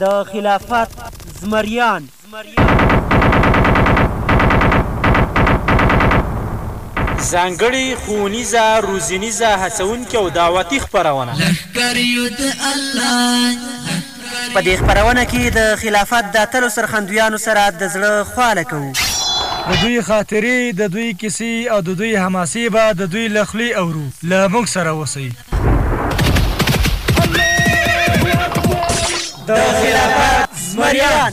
د خلافت زمریان ځانګړي ښوونیزه روزنیزه هڅونکې او دعوتي خپرونه. لښکر یو د الله په دې خپرونه کې د خلافت د اتلو سرښندویانو سره د زړه خواله کوو. د دوی خاطرې، د دوی کیسې او د دوی حماسې به د دوی له خولې اورو. له موږ سره اوسئ. د خلافت زمریان.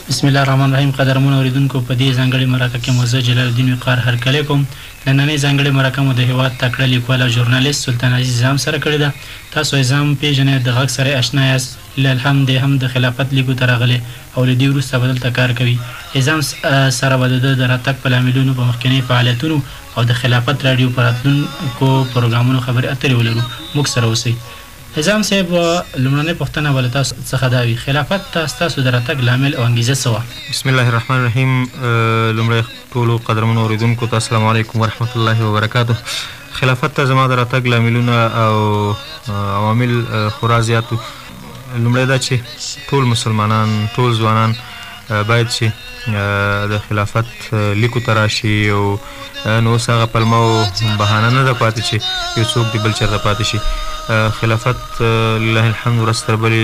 بسم الله الرحمن الرحیم قدرمنو اوریدونکو په دې ځانګړې مرکه کې مو زه جلال الدین وقار هرکلی کوم نننۍ ځانګړې مرکه مو د هیواد تکړه لیکوال او ژورنالیست سلطان عزیز عزام سره کړې ده تاسو عزام پیژنئ او د غږ سره یې اشنا یاست لعلهم دی هم د خلافت لیګو ته راغلی او له دې وروسته به دلته کار کوي عزام سره به د ده د راتګ په لاملونو په مخکنیو فعالیتونو او د خلافت راډیو په راتلونکو پروګرامونو خبرې اترې ولرو موږ سره اوسئ. حزام صاحب لومړنۍ پوښتنه به له تاسو څخه دا وي، خلافت ته ستاسو د راتګ لامل او انګیزه څه وه؟ بسم الله الرحمن الرحیم لومړی ټولو قدرمنو اوریدونکو ته السلام علیکم ورحمت الله وبرکاته خلافت ته زما د راتګ لاملونه او عوامل خورا زیات وو لومړی دا چې ټول مسلمانان ټول ځوانان باید چی د خلافت لیکو ته راشی او نو اوس هغه پلمه او بهانه نه ده پاتی چی یو څوک دی بل چرته پاتی شی خلافت لله الحمد ورځ تر بلی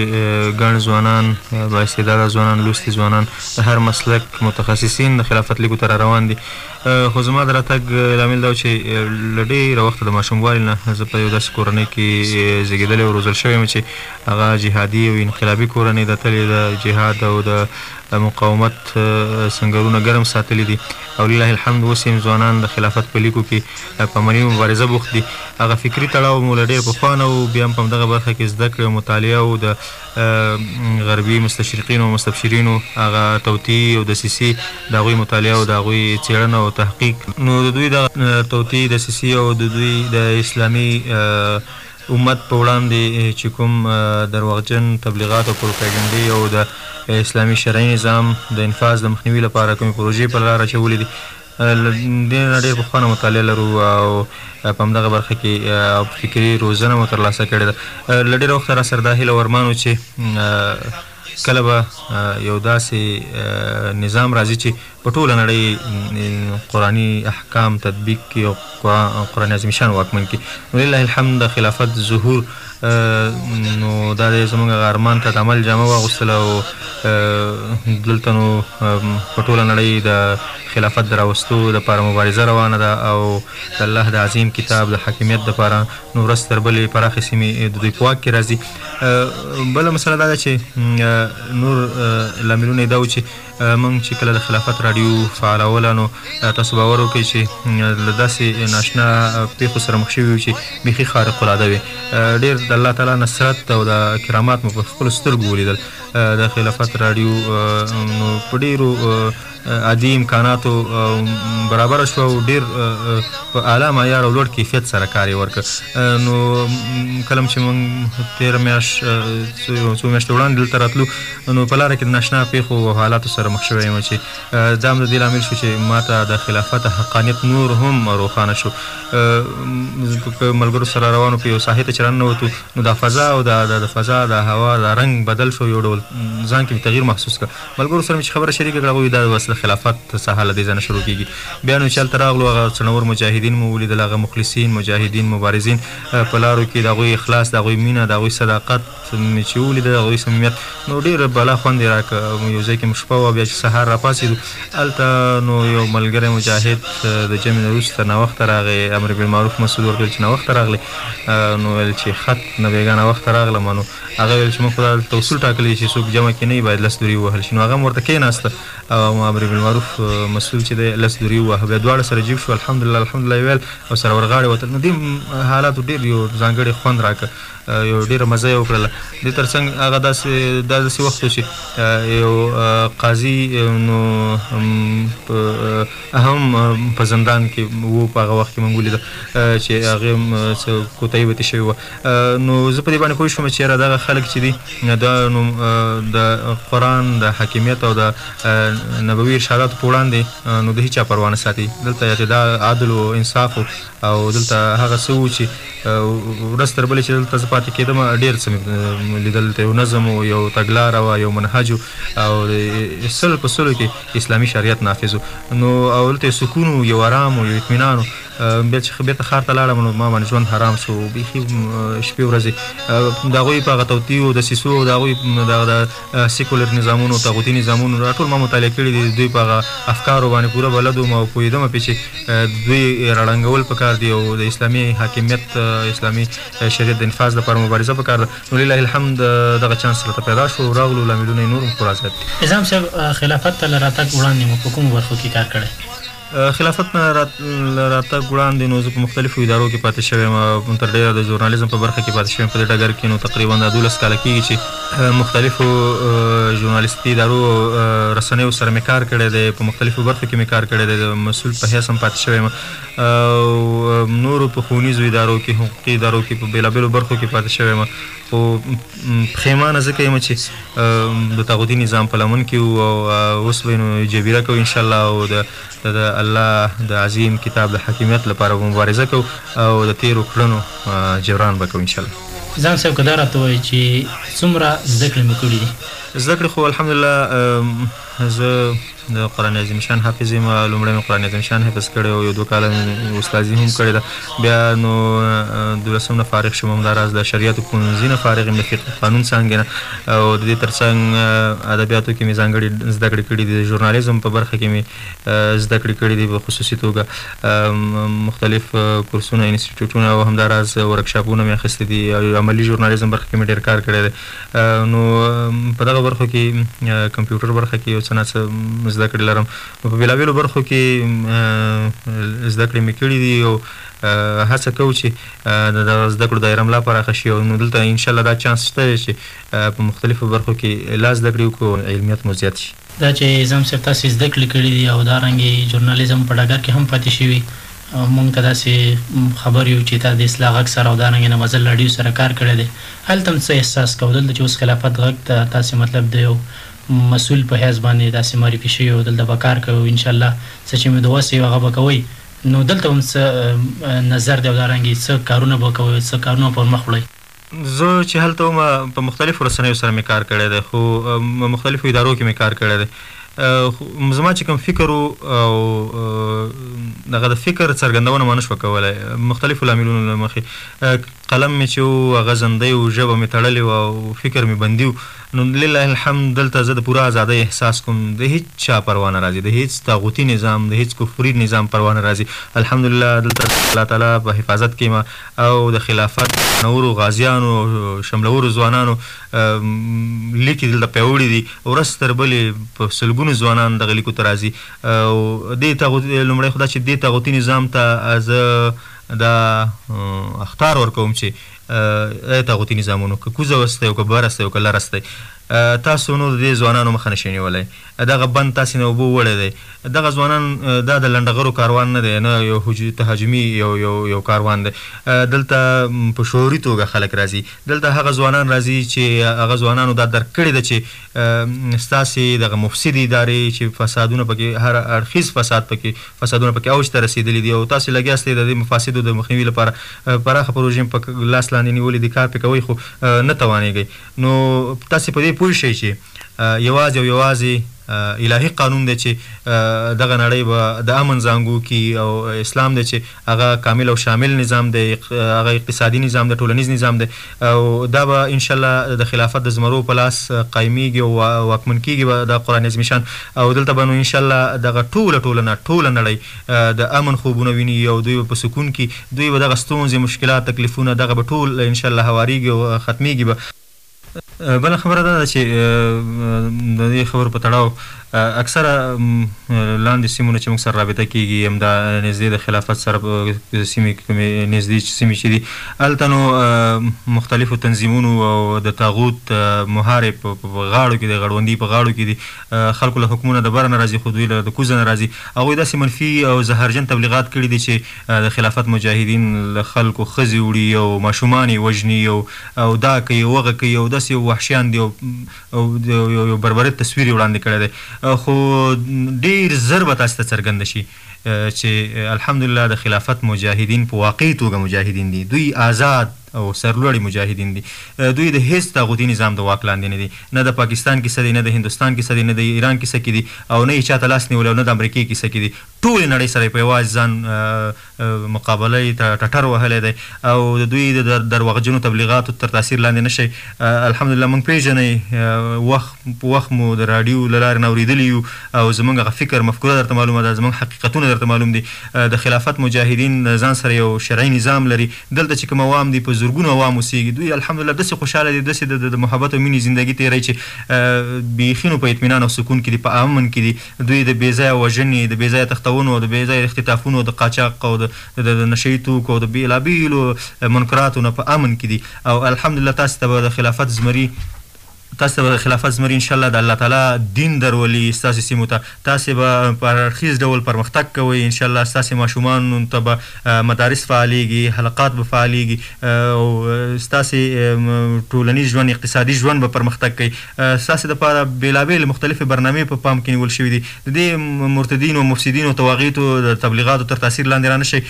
ګڼ ځوانان با استعداده ځوانان لوستی ځوانان د هر مسلک متخصصین د خلافت لیکو ته را روان دی خو زما د راتګ لامل دا و چی له ډیره وخته د ماشوم والی نه زه په یو داسی کورنۍ کی زیږیدلی او روزل شوی یم چی هغه جهادي او انقلابي کورنۍ ده، تل یې د جهاد او د مقاومت سنګرونه ګرم ساتلي دي او لله الحمد اوس هم ځوانان د خلافت په لیکو کې په عملي مبارزه بوخت دي. هغه فکري تړاو مو له ډېر پخوا نه و، بیا هم په همدغه برخه کې زده کړې او مطالعه او د غربي مستشرقینو او مستبشرینو هغه توطیې او دسیسې، د هغوی مطالعه او د هغوی څېړنه او تحقیق، نو د دوی دغه توطیې، دسیسې او د دوی د اسلامي. امت په وړاندې چې کوم درواغجن تبلیغات او پروپاګنډې او د اسلامي شرعي نظام د انفاذ د مخنیوي لپاره کومې پروژې پر لار اچولې دي له ډېر نه ډېر پخوا نه مطالعه لرو او په همدغه برخه کې فکري روزنه مو ترلاسه کړې ده له ډېره وخته راسره دا هیله او ارمان و چې کله به یو داسې نظام راځي چې په ټوله نړۍ یې قرآني احکام تطبیق کړي او قرآن عظیم شان واکمن کړي نو لله الحمد د خلافت ظهور نو دا دی زموږ هغه ارمان ته د عمل جامه واغوستله او دلته نو په ټوله نړۍ د خلافت د راوستو دپاره مبارزه روانه ده او د الله د عظیم کتاب د حاکمیت دپاره نو ورځ تر بلې پراخې سیمې د دوی په واک کې راځي بله مسله دا ده چې نور لاملونه یې دا وو چې موږ چې کله د خلافت راډیو فعالوله نو تاسو باور وکړئ چې له داسې ناشنا پیښو سره مخ شوي چې بیخي خارق العاده وي ډیر د الله تعالی نصرت او د کرامات مو په خپل سترګو ولیدل د خلافت راډیو نو په ډیرو عادي امکاناتو برابر شو او ډیر په اعلی معیار او لوړ کیفیت سره کار یې ورکړ نو کله چې موږ تیر میاش څو میاشتې وړاندې دلته راتلو نو په لاره کې د ناشنا پېښو او حالاتو سره مخ شوی یم چې دا هم د دې لامل شو چې ما ته د خلافت حقانیت نور هم روښانه شو. که ملګرو سره روانو په یوه ساحې ته چې راننوتو نو دا فضا او دا د فضا دا هوا دا رنګ بدل شو یو ډول ځان کې مې تغیر محسوس کړ. ملګرو سره مې چې خبره شریکه کړه هغوی وي دا بس د خلافت ساحه له دې ځای نه شروع کېږي. بیا نو چې هلته راغلو هغه څڼور مجاهدین مو ولیدل هغه مخلصین، مجاهدین، مبارزین په لارو کې د هغوی اخلاص د هغوی مینه د هغوی صداقت، مې چې ولیده د هغوی صمیمیت نو ډېر بالا خوند یې راکړ موږ یو ځای کې مو شپه وه بیا چې سهار راپاڅېدو هلته نو یو ملګری مجاهد د جمعې نه وروسته ناوخته راغی امر بالمعروف مسعود ورته ویل چې ناوخته راغلی نو ویل چې خط نه بېګا ناوخته راغلم نو هغه ویل چې موږ خو دا دلته اصول ټاکلي دي چې څوک جمع کې نه وي باید لس دورې ووهل شي نو هغه هم ورته کېناسته او امر بالمعروف مسعود چې دی لس دورې ووهه بیا دواړه سره جیب شو الحمدلله الحمدلله یې ویل او سره ورغاړې وتل نو دې حالاتو ډېر یو ځانګړی خوند راکړ یو ډیره مزه یې وکړله د ترڅنګ هغه داسې داسې وخت چې یو قاضي نو هم په زندان کې وو په هغه وخت کې مونږ ولیده چې هغه څه کوتای وتی شوی و نو زه په دې باندې پوه شوم چې را دغه خلک چې دي دا نو د قران د حاکمیت او د نبوي ارشادات په وړاندې نو د هیڅ پروا نه ساتي دلته اعتدال عدل او انصاف او دلته هغه څه وو چې ورځ تر بلې چې دلته زه پاتې کېدم ډېر څه مې لیدل دلته یو نظم و یو تګلاره وه یو منهج و او سل په سلو کې اسلامي شریعت نافذ و نو او دلته یو سکون و یو ارام و یو اطمینان و بیا چې بېرته ښار ته لاړم نو ما باندې ژوند حرام شو بیخي شپې ورځې د هغوی په هغه توطیو دسیسو د هغوی د سیکولر نظامونو طاغوتی نظامونو دا ټول ما مطالعه کړی دی دوی په هغه افکارو باندې پوره بلد وم او پوهیدم پې چې دوی راړنګول پکار دی او د اسلامي حاکمیت اسلامي شریعت د انفاذ لپاره مبارزه پکار ده نو لله الحمد دغه چانس راته پیدا شو راغلو لاملونه نور هم خورا زیات دي نظام صاحب خلافت ته لراتګ وړاندې مو په کوم برخو کې کار کړی خلافت نه له راتګ وړاندې نو زه په مختلفو ادارو کې پاتې شوی یم او تر ډېره د ژورنالیزم په برخه کې پاتې شوی یم په دې ډګر کې نو تقریبا دا دولس کاله کېږي چې مختلفو ژورنالیستي ادارو او رسنیو سره مې کار کړی دی په مختلفو برخو کې مې کار کړی دی د مسؤل په حیث هم پاتې شوی یم او نورو په ښوونیزو ادارو کې حقوقي ادارو کې په بېلابېلو برخو کې پاتې شوی یم خو پښېمانه ځکه یم چې د طاغوتي نظام په لمن کې وو او اوس به نو جبیره کوو انشاءالله او د د الله د عظیم کتاب د حاکمیت لپاره به مبارزه کوو او د تېرو کړنو جبران به کوو انشاءالله. ځان صاحب که دا راته ووایې چې څومره زده کړې مو کړې دي؟ زده کړې خو الحمدالله زه د قران عظیم شان حافظ یم لومړی مې قران عظیم شان حفظ کړی او یو دوه کاله مې استادي هم کړې ده بیا نو دولسم نه فارغ شوم همداراز د شریعت پوهنځي نه فارغ یم د فقه قانون څانګې نه او د دې ترڅنګ ادبیاتو کې مې ځانګړي زده کړې کړې دي د ژورنالیزم په برخه کې مې زده کړې کړې دي په خصوصي توګه مختلف کورسونه انسټیټیوټونه او همداراز ورکشاپونه مې اخیستي دي عملي ژورنالیزم برخه کې مې ډېر کار کړی دی نو په دغه برخو کې کمپیوټر برخه کې یو څه نا څه زده کړې لرم نو په بېلابېلو برخو کې زده کړې مې کړې دي او هڅه کوو چې د دغه زده کړو دایره ملا پراخه شي او نو دلته انشاءالله دا چانس شته چې په مختلفو برخو کې لا زده کړې وکړو علمیت مو زیات شي دا چې اعظم صاحب تاسې زده کړې کړې دي او دا رنګې جورنالېزم په ډګر کې هم پاتې شوي مونږ ته داسې خبر یو چې تا د اصلاح غږ سره او دا رنګې د مزل راډیو سره کار کړې دی هلته هم څه احساس کوو دلته چې اوس خلافت غږ ته تاسې مطلب د یو مسول په حیث باندې داسې معرفي شوي او دلته به کار کوې او انشاء الله څه چې مو د وسې وي هغه به کوئ نو دلته هم څه نظر دی او دا رنګې څه کارونه به کوئ او څه کارونه به پر مخ وړئ. زه چې هلته وم په مختلفو رسنیو سره مې کار کړی دی خو مختلفو ادارو کې مې کار کړی دی زما چې کوم فکر او دغه د فکر څرګندونه ما نشوه کولی مختلفو لاملونو له مخې قلم مې چې و هغه زندی و ژبه مې تړلې وه او فکر مې بندي و نو لله الحمد دلته زه د پوره ازادۍ احساس کوم د هیڅ چا پروا نه راځي د هیڅ طاغوتي نظام د هیڅ کفري نظام پروا نه راځي الحمدلله دلته الله تعالی په حفاظت کې ما او د خلافت د درنورو غازیانو او شملورو ځوانانو لیکې دلته پیاوړي دي، ورځ تر بلې په سلګونو ځوانان دغه لیکو ته راځي او دې طاغوتي، لومړی خو دا چې دې طاغوتي نظام ته زه دا اخطار ورکوم چې ای طاغوتي نظامونو که کوزه وستی او که بره ستی او که لره ستی تاسو نور د دې ځوانانو مخه نه شئ نیولای دغه بند تاسې نه اوبو وړی دی دغه ځوانان دا د لنډغرو کاروان نه دی نه یو تهاجمي یو یو یو کاروان دی دلته په شعوري توګه خلک راځي دلته هغه ځوانان راځي چې هغه ځوانانو دا درک کړې ده چې ستاسې دغه مفسدې ادارې چې فسادونه پکې هر اړخیز فساد پکې فسادونه پکې اوج ته رسیدلي دي او تاسې لګیا ستئ د دې مفاسدو د مخنیوي لپاره پراخه پروژې په لاس لاندې نیولې دي کار پې کوئ خو نه توانیږئ نو تاسې په دې پوه شئ چې یوازې او یوازې الهي قانون دی چې دغه نړۍ به د امن زانګو کی او اسلام دی چې هغه کامل او شامل نظام دی هغه اقتصادي نظام دی ټولنیز نظام دی او دا به ان شاء الله د خلافت د زمرو په لاس قائمیږي او واکمن کیږي به دا قران عظیم شان او دلته به نو ان شاء الله دغه ټوله ټولنه ټوله نړۍ د امن خوبونه ویني او دوی به په سکون کي دوی به دغه ستونزې، مشکلات، تکلیفونه دغه به ټول ان شاء الله هوارېږي او ختمېږي به. بله خبره دا ده چې د دې خبرو په تړاو اکثره لاندې سیمو نه چې موږ سره رابطه کېږي همدا نږدې د خلافت سره سیمې کومې نږدې سیمې چې دي هلته نو مختلفو تنظیمونو او د طاغوت مهارې په غاړو کې دي غړوندي په غاړو کې دي خلکو له حکمونه د بره نه راځي خو دوی له د کوزه نه راځي هغوی داسې منفي او زهرجن تبلیغات کړي دي چې د خلافت مجاهدین له خلکو ښځې وړي او ماشومان یې وژني او او دا کوي او هغه کوي او داسې یو وحشیان دي او او یو یو بربرد تصویر یې وړاندې کړی دی خو ډیر زر به تاسې ته څرګنده شي چې الحمدلله د خلافت مجاهدین په واقعي توګه مجاهدین دي، دوی آزاد او سرلوړي مجاهدین دي، دوی د هېڅ طاغوتي نظام د واک لاندې نه دي، نه د پاکستان کیسه دي، نه د هندوستان کیسه دي، نه د ایران کیسه کې دي او نه یې چا ته لاس نیولی او نه د امریکې کیسه کې دي، ټولې نړۍ سره یې په یواځې ځان مقابله یې ته ټټر وهلی دی او د دوی د درواغجنو تبلیغاتو تر تاثیر لاندې نه شئ، الحمدلله موږ پېژنئ، وخت په وخت مو د راډیو له لارې نه اورېدلي یو. او زمونږ هغه فکر مفکوره درته معلومه ده، زمونږ حقیقتونه درته معلوم دي، د خلافت مجاهدین له ځان سره یو شرعي نظام لري، دلته چې کوم عوام دي په زرګونو عوام اوسیږي، دوی الحمدلله داسې خوشحاله دي، داسې د د محبت او مینې زندګي تیروي چې بیخي نو په اطمینان او سکون کې دي، په اامن کې دي، دوی د بې ځایه وژنې، د بې ځایه تښتونو او د بې ځایه اختطافونو او د قاچاق او د د د نشه یي توکو او د بیلابیلو منکراتو نه په امن کې دي او الحمدلله تاسې ته به د خلافت زمري. تاسو ته به د خلافت زمری ان شاء الله د الله تعالی دین درولي ستاسو سیمو ته، تاسو به په هر اړخیز ډول پرمختګ کوئ، ان شاء الله ستاسو ماشومانو ته به مدارس فعالیږي، حلقات به فعالیږي او ستاسو ټولنیز ژوند، اقتصادي ژوند به پرمختګ کوي، ستاسو لپاره بیلابیلې مختلفې برنامې په پام کې نیول شوي دي، د دې مرتدینو، مفسدینو، طواغیتو د تبلیغاتو تر تاثیر لاندې رانشئ،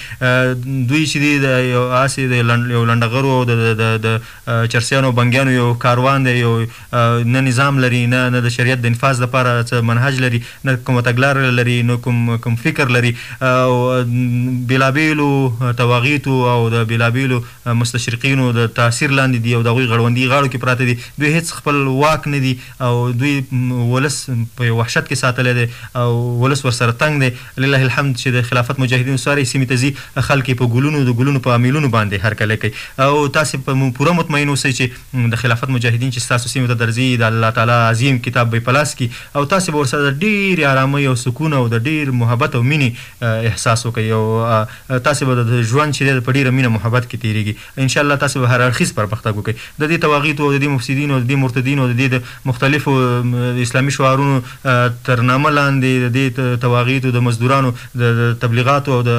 دوی چې دي د یو هسې د یو لنډغرو او د چرسیانو او بنګیانو یو کاروان دی یو نه نظام لري نه نه د شریعت د انفاذ لپاره څه منهج لري نه کومه تګلاره لري نه کوم کوم فکر لري او بیلابیلو تواغیتو او د بیلابیلو مستشرقینو د تاثیر لاندې دي او د هغوی غړوندي غاړو کې پراته دي دوی هیڅ خپل واک نه دي او دوی ولس په یو وحشت کې ساتلی دی او ولس ورسره تنګ دی لله الحمد چې د خلافت مجاهدینو ساری سیمې ته ځي خلک یې په ګلونو د ګلونو په امیلونو باندې هرکلی کوي او تاسې په پوره مطمئن اوسئ چې د خلافت مجاهدین چې ستاسو سیمې ته درځي د الله تعالی عظیم کتاب به یې په لاس کړي او تاسې به ورسره د ډیرې ارامۍ او سکون او د ډیر محبت او مینې احساس وکړئ او تاسې به د ژوند چې دی په ډیره مینه محبت کې تیریږي. ان شاء الله تاسو به هر اړخیز پرمختګ وکړئ. د دې طواغیتو او د دې مفسدینو او د دې مرتدینو او د دې د مختلفو اسلامي شعارونو تر نامه لاندې د دې طواغیتو د مزدورانو د تبلیغاتو او د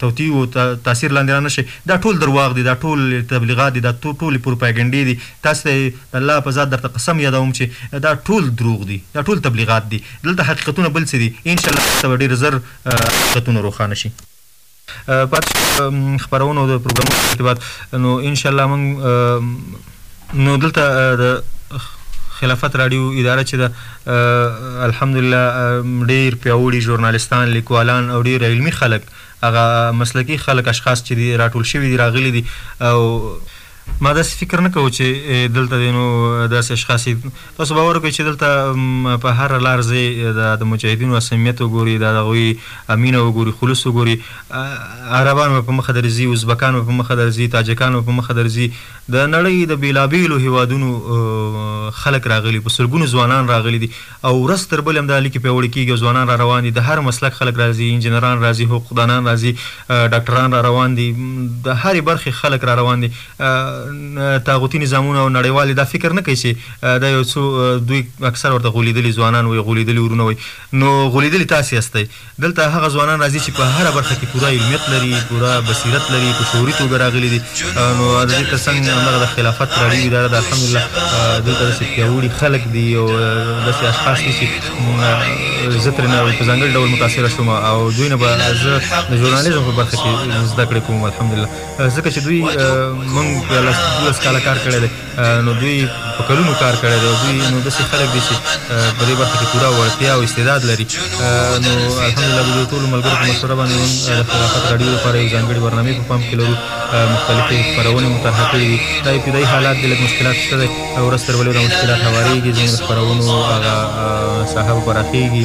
توطیو تاثیر لاندې رانه شئ. دا ټول درواغ دي، دا ټول تبلیغات دي، دا ټولې پروپاګنډې دي. تاسو ته یې د الله په ذات درته قسم یادوم چې دا ټول دروغ دي، دا ټول تبلیغات دي. دلته حقیقتونه بل څه دي. ان شاء الله تاسو ته به ډېر زر حقیقتونه روښانه شي. پاتې شئ د خپرونو او د پروګرامونو په ارتباط نو ان شاء الله موږ نو دلته د خلافت راډیو اداره چې ده الحمدلله ډیر پیاوړي ژورنالیستان لیکوالان او ډیر علمي خلک هغه مسلکي خلک اشخاص چې دي راټول شوي دي راغلي دي او ما داسې فکر نه کاوه چې دلته دې نو داسې اشخاص دي. تاسو باور وکړئ چې دلته په هره لار ځئ، دا د مجاهدینو اصمیت وګورئ، دا د هغوی مینه وګورئ، خلوص وګورئ، عربان به په مخه درځي، ازبکان به په مخه درځي، تاجکان به په مخه درځي، د نړۍ د بېلابېلو هېوادونو خلک راغلي، په سلګونو ځوانان راغلي دي. او ورځ تر بلې همدا اړیکې پیاوړې کېږي او ځوانان را روان دي، د هر مسلک خلک راځي، انجینران راځي، حقوقدانان راځي، ډاکټران را روان دي، د هرې برخې خلک را روان دي، طاغوتي نظامونه او نړیوال یې دا فکر نه کوي چې دا یو څو دوی اکثره ورته غولیدلي ځوانان وایي، غولیدلي وروڼه وایي، نو غولیدلي تاسې یاستئ. دلته هغه ځوانان راځي چې په هره برخه کې پوره علمیت لري، پوره بصیرت لري، په شعوري توګه راغلي دي، نو د دې تر څنګ همدغه د خلافت راډیو اداره ده، الحمدلله دلته داسې پیاوړي خلک دي او داسې اشخاص دي چې زه ترېنه په ځانګړي ډول متاثره شوم او دوی نه به زه د ژورنالیزم په برخه کې زده کړې کوم، الحمدلله، ځکه چې دوی مونږ پرې لس، دولس کاله کار کړی دی. نو دوی په کلونو کار کړی دی او دوی نو داسې خلک دي چې په دې برخه کې پوره وړتیا او استعداد لري نو الحمدلله د دوی ټولو ملګرو په مشوره باندې موږ د خلافت راډیو لپاره یو ځانګړې برنامې په پام کې لرو مختلفې خپرونې مو طرحه کړې دي دا ابتدایي حالات دي لږ مشکلات شته دی ورځ تر بلې دا مشکلات هوارېږي زموږ د خپرونو هغه ساحه به پراخېږي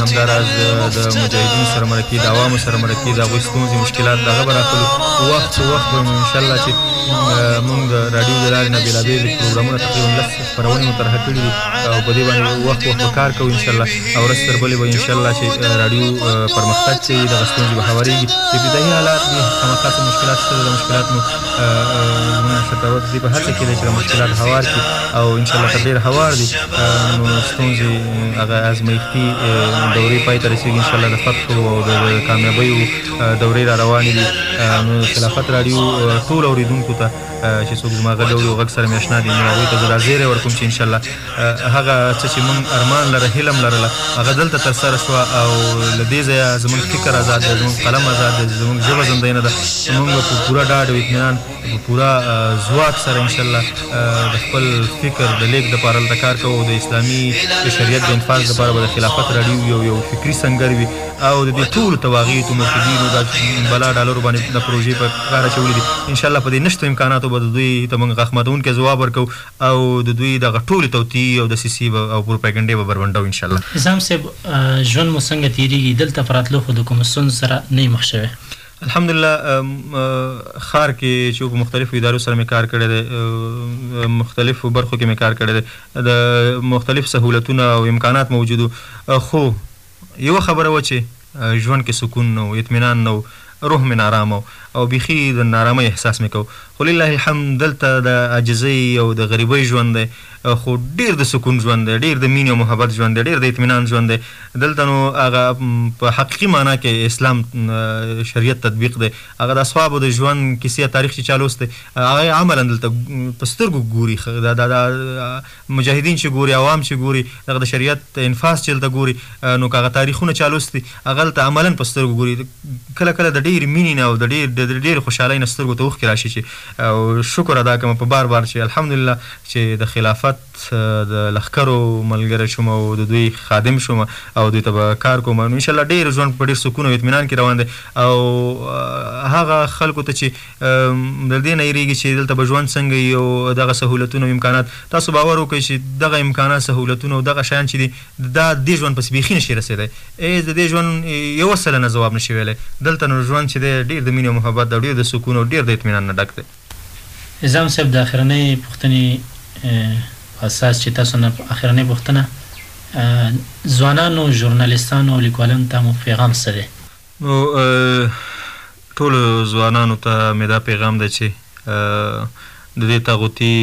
همداراز د مجاهدینو سره مرکې د عوامو سره مرکې د هغوی ستونزې مشکلات د هغه به راخلو وخت په وخت به مو انشاءالله چې مونږ د راډیو د لارې نه بېلابېل پروګرامونه تقریبا لس خپرونې مو طرحه کړي دي او په دې باندې وخت وخت به کار کوو انشاءالله او ورځ تر بلې به انشاءالله چې راډیو پرمختګ کوي دغه ستونزې به هوارېږي ابتدایي حالات دي خامخا څه مشکلات شته د مشکلات مو زمونږ مشرتابه په دې په هڅه کې دی چې د مشکلات هوار کړي او انشاالله که ډېر هوار دي نو ستونزې هغه ازمېښتي دورې پای ته رسېږي انشاالله د فتحو او د کامیابیو دورې را روانې دي نو خلافت راډیو ټول اورېدونکو ته چې څوک زما غږ اوري او غږ سره مې اشنا دي نو هغوی ته زه دا زیری ورکوم چې انشاالله هغه څه چې موږ ارمان لره هیلم لرله هغه دلته ترسره سوه او له دې ځایه زموږ فکر ازاد دی زموږ قلم ازاد دی زموږ ژبه زندۍ نه ده موږ په پوره ډاډ او اطمینان په پوره ځواک سره ان شاءالله د خپل فکر د لېږد لپاره هلته کار کوو او د اسلامي شریعت د انفاذ لپاره به د خلافت راډیو یو یو فکري سنګر وي او د دې ټولو تواغیتو مرتدینو دا بلا ډالرو باندې د پروژې په کار اچولي دي ان شاءالله په دې نشتو امکاناتو به د دوی ته موږ غاښ ماتونکی ځواب ورکوو او د دوی دغه ټولې توطیې او دسیسې به او پروپاګنډې به بربنډوو ان شاءالله. نظام صیب ژوند مو څنګه تیریږي دلته په راتلو خو د کومو ستونزو سره نه یې مخ شوی. الحمدالله ښار کې چې په مختلفو ادارو سره مې کار کړی دی مختلفو برخو کې مې کار کړی دی د مختلف سهولتونه او امکانات موجود خو یوه خبره وه چې ژوند کې سکون نه و اطمینان نه و روح مې نارامه و او بیخي د نارامۍ احساس مې کاوه خو لله الحمد دلته د عاجزۍ او د غریبۍ ژوند دی خو ډېر د سکون ژوند دی، ډېر د مینې او محبت ژوند دی، ډېر د اطمینان ژوند دی. دلته نو هغه په حقیقي مانا کې اسلام شریعت تطبیق دی. هغه د اصحابو د ژوند کیسې او تاریخ چې چا لوستی، هغه یې عملاً دلته په سترګو ګوري. دا مجاهدین چې ګوري، عوام چې ګوري، دغه د شریعت انفاذ چې دلته ګوري، نو که هغه تاریخونه چا لوستي، هغه دلته عملاً په سترګو ګوري. کله کله د ډېرې مینې نه او د ډېرې خوشحالۍ نه سترګو ته اوښکې راشي چې شکر ادا کړم په بار بار چې الحمدلله! چې د خلافت د لښکرو ملګری شوم او د دوی خادم شوم او دوی ته به کار کوم نو انشاءالله ډېر ژوند په ډېر سکون او اطمینان کې روان دی او هغه خلکو ته چې د دې نه یریږي چې دلته به ژوند څنګه وي او دغه سهولتونه او امکانات تاسو باور وکړئ چې دغه امکانات سهولتونه او دغه شیان چې دي دا دې ژوند پسې بیخي نشي رسېدی هېڅ د دې ژوند یوه سلنه ځواب نشي ویلی دلته نو ژوند چې دی ډېر د مینې او محبت او ډېر د سکون او ډېر د اطمینان نه ډک دی. نظام صاحب د اخرنۍ پوښتنې په اساس چې تاسو نه اخرنۍ پوښتنه ځوانانو ژورنالستانو او لیکوالانو ته مو پیغام څه دی؟ نو ټولو ځوانانو ته مې دا پیغام دی چې د دې طاغوتي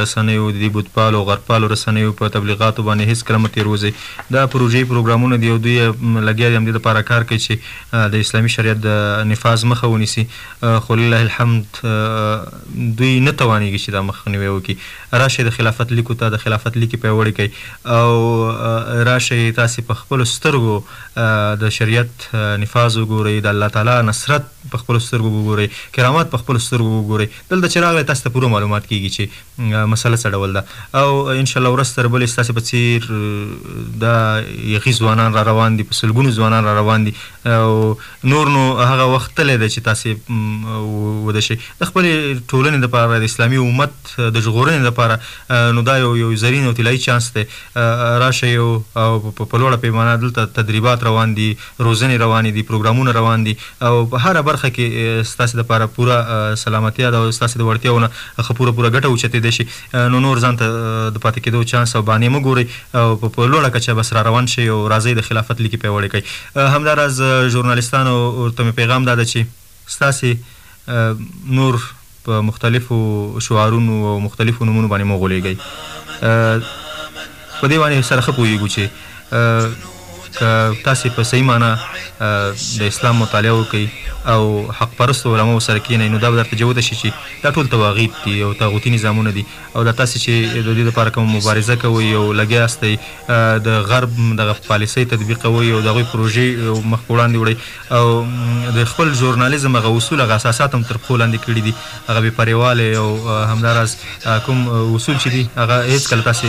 رسنیو د دې بت پالو او غرب پالو رسنیو په تبلیغاتو باندې هیڅکله مه تیر وځئ دا پروژې پروګرامونه دي او دوی لګیا دي همدې لپاره کار کوي چې د اسلامي شریعت د نفاذ مخه ونیسي. خو لله الحمد دوی نه توانیږي چې دا مخنیوی وکړي راشئ د خلافت لیکو ته د خلافت لیکې پیاوړې کړئ او راشئ تاسې په خپلو سترګو د شریعت نفاذ وګورئ د الله تعالی نصرت په خپلو سترګو وګورئ کرامات په خپلو سترګو وګورئ دلته چې راغلئ تاسې ته پوره معلومات کیږي چې مسله څه ډول ده او ان شاءالله ورځ تر بلې ستاسې په څیر دا یخي ځوانان را روان دي په سلګونو ځوانان را روان دي او نور نو هغه وخت تللی دی چې تاسې وده شي د خپل ټولنې لپاره د اسلامي امت د ژغورنې لپاره نو دا یو یو زرین او طلایي چانس دی راشئ او په لوړه پیمانه دلته تدریبات روان دي روزنې روانې دي، پروګرامونه روان دي او په هره برخه کې ستاسې لپاره پوره سلامتیا ده او ستاسې د وړتیاوو نه ښه پوره پوره ګټه اوچتیدای شي، نو نور ځان ته د پاتې کیدو چانس او بانې مه ګورئ او په لوړه کچه بس راروان شئ او راځئ د خلافت لیکې پیاوړې کړئ. همداراز ژورنالیستانو ته مې پیغام دا ده چې. ستاسې نور په مختلفو شعارونو او مختلفو نومونو باندې مو غولېږئ په دې باندې سره ښه پوهېږو چې که تاسې په صحیح معنا د اسلام مطالعه وکړئ او حق پرستو علماو سره کېنئ نو دا به درته جوته شي چې دا ټول تواغیت دي او تاغوتي نظامونه دي او دا تاسې چې د دې لپاره کومه مبارزه کوئ او لګیا یاستئ د غرب دغه پالیسۍ تطبیقوئ او د هغوی پروژې مخ په وړاندې وړئ او د خپل ژورنالیزم هغه اصول هغه اساسات هم تر پښو لاندې کړي دي هغه بې پرېوالی او همداراز کوم اصول چې دي هغه هېڅکله تاسې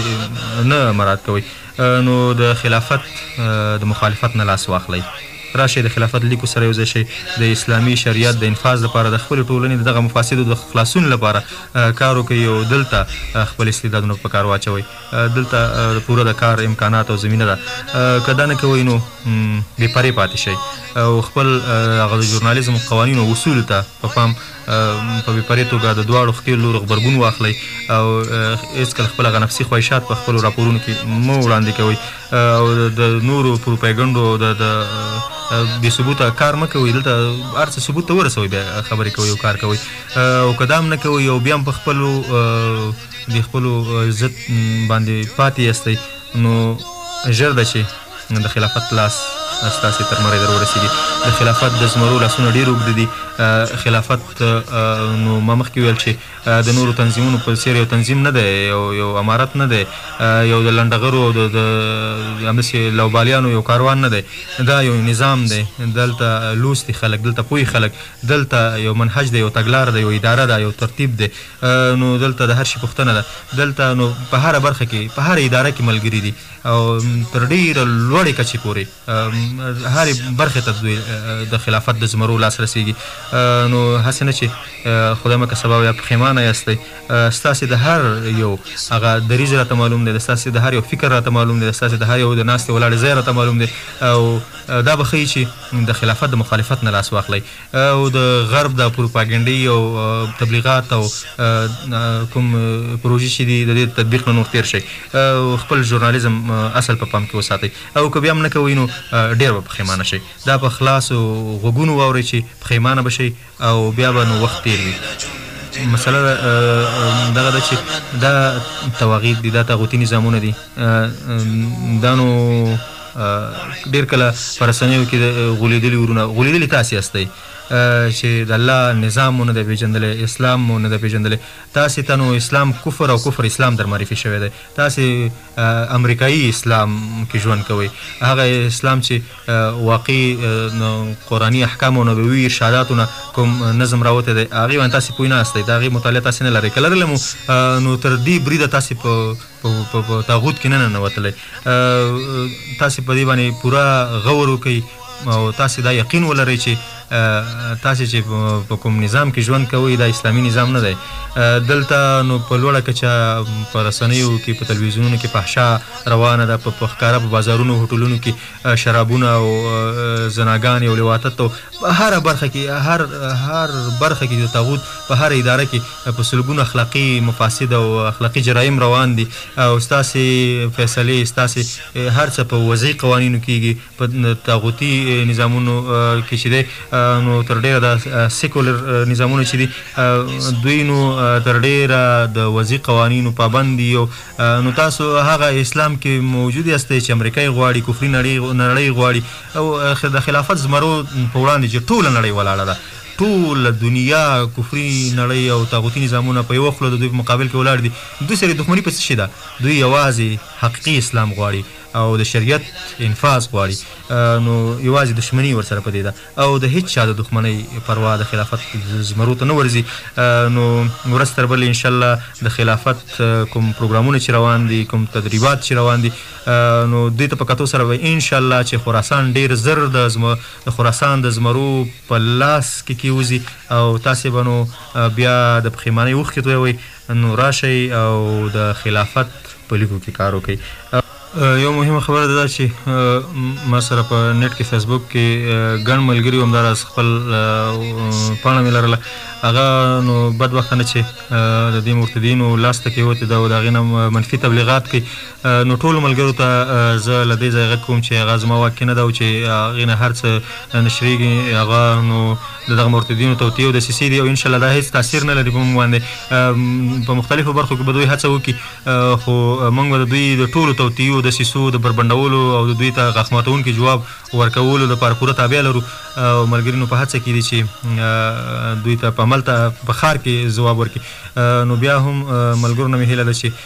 نه مراعات کوئ نو د خلافت د مخالفت نه لاس واخلئ راشئ د خلافت لیکو سره یو ځای شئ د اسلامي شریعت د انفاذ لپاره د خپلې ټولنې د دغه مفاسدو د خلاصون لپاره کار وکړئ او دلته خپل استعدادونه په کار واچوئ دلته پوره د کار امکانات او زمینه ده که دا نه کوئ نو بې پرې پاتې شئ او خپل هغه د ژورنالیزم قوانین او اصول ته په پام په بې پرې توګه د دواړو ښکیل لورو غبرګون واخلئ او هېڅکله خپل هغه نفسي خواهشات په خپلو راپورونو کې مه وړاندې کوئ او د نورو پروپاګنډو او د بې ثبوته کار مه کوئ دلته هر څه ثبوت ته ورسوئ بیا خبرې کوئ او کار کوئ او که دا هم نه کوئ او بیا هم په خپلو د خپلو ضد باندې پاتې یاستئ نو ژر ده چې د خلافت لاس ستاسې تر مرۍ در ورسېږي د خلافت د زمرو لاسونه ډېر اوږده دي خلافت نو ما مخکې ویل چې د نورو تنظیمونو په څېر یو تنظیم نه دی یو یو امارت نه دی یو د لنډغرو او د همداسې لوبالیانو یو کاروان نه دی دا یو نظام دی دلته لوستي خلک دلته پوه خلک دلته یو منهج دی یو تګلار دی یو اداره ده یو ترتیب دی نو دلته د هر شي پوښتنه ده، دلته نو په هره برخه کې، په هره اداره کې ملګري دي او تر ډېره لوړې کچې پورې هرې برخې ته د دوی د خلافت د زمرو لاس رسېږي، نو هسې نه چې خدای مه که سبا بیا پښېمانه یاستئ، ستاسې د هر یو هغه دریځ راته معلوم دی، ستاسې د هر یو فکر راته معلوم دی، ستاسې د هر یو د ناستې ولاړې ځای راته معلوم دی او دا به ښيي چې د خلافت د مخالفت نه لاس واخلئ. او د غرب دا پروپاګنډي او تبلیغات او کوم پروژې چې دي د دې تطبیق نه نور تیر شي او خپل ژورنالیزم اصل په پام کې وساتي او که بیا هم نه کوي نو ډیر به پښیمانه شي دا په خلاص غوګونو واوري چې پښیمانه بشي او بیا به نو وخت تیر وي مسله دغه ده چې دا تواغید دي دا تاغوتی نظامونه دي دا نو خو ډېر کله په رسنیو کې غولېدلي وروڼه غولېدلي تاسې یاستئ چې د الله نظام مو نه دی پېژندلی، اسلام مو نه دی پېژندلی. تاسې ته نو اسلام کفر او کفر اسلام در معرفي شوی دی. تاسې امریکایي اسلام کې ژوند کوئ، هغه اسلام چې واقعي د قراني احکامو او نبوي ارشاداتو نه کوم نظم راوتی دی، هغې باندې تاسې پوه نه یاستئ، د هغې مطالعه تاسې نه لرئ. که لرلې مو نو تر دې بریده تاسې په په تاغوت کې نه ننوتلی تاسو په دې باندې پوره غور وکړئ او تاسو دا یقین ولرئ چې تاسو چې په کوم نظام کې ژوند کوئ دا اسلامي نظام نه دی دلته نو په لوړه کچه په رسنیو کې په تلویزیونونو کې فحشا روانه ده په ښکاره په بازارونو هوټلونو کې شرابونه او زناګانې او لواطت او په هره برخه کې هر هر برخه کې د طاغوت په هر اداره کې په سلګونو اخلاقي مفاسد او اخلاقي جرایم روان دي او ستاسې فیصلې ستاسې هر څه په وضعي قوانینو کیږي په طاغوتي نظامونو کې چې دی نو تر ډیره دا سیکولر نظامونه چې دي دوی نو تر ډیره د وضعي قوانینو پابند دي او نو تاسو هغه اسلام کې موجود یاست چې امریکا یې غواړي کفري نړۍ یې غواړي او د خلافت زمرو په وړاندې چې ټوله نړۍ ولاړه ده ټوله دنيا کفري نړۍ او طاغوتي نظامونه په يوه خوله د دوی په مقابل کې ولاړ دي، دوی سره دښمني په څه شي ده؟ دوی يوازې حقيقي اسلام غواړي او د شريعت انفاذ غواړي، نو يوازې دښمني يې ورسره په دې ده او د هيچا د دښمنۍ پروا د خلافت زمرو ته نه ورځي، نو ورځ تر بلې انشاالله د خلافت کوم پروګرامونه چې روان دي، کوم تدريبات چې روان دي، نو دې ته په کتو سره به انشاالله چې خراسان ډېر زر د د خراسان د زمرو په لاس کې کېوځي او تاسې به نو بیا د پښېمانۍ اوښکې تویوئ، نو راشئ او د خلافت په لیکو کې کار وکړئ. یوه مهمه خبره دا ده چې ما سره په نېټ کې، فېسبوک کې، ګڼ ملګري وو، همدا راز خپل پاڼه مې لرله، هغه نو بدبختانه چې د دې مرتدینو لاس ته کېوتې ده او د هغې نه منفي تبلیغات کوي، نو ټولو ملګرو ته زه له دې ځایه غږ کوم چې هغه زما واک کې نه ده او چې هغې نه هر څه نشرېږي، هغه نو د دغه مرتدینو توطیې او دسیسې دي او ان شاءالله دا هېڅ تاثیر نه لري په موږ باندې، په مختلفو برخو کې به دوی هڅه وکړي خو موږ به د دوی د ټولو توطیو، دسیسو د بربنډولو او د دوی ته غاښماتوونکي جواب ورکولو لپاره پوره تابع لرو او ملګري نو په هڅه کې دي چې دوی ته په عمل په ښار کې ځواب ورکړي، نو بیا هم ملګرو نه مې هېله ده چې.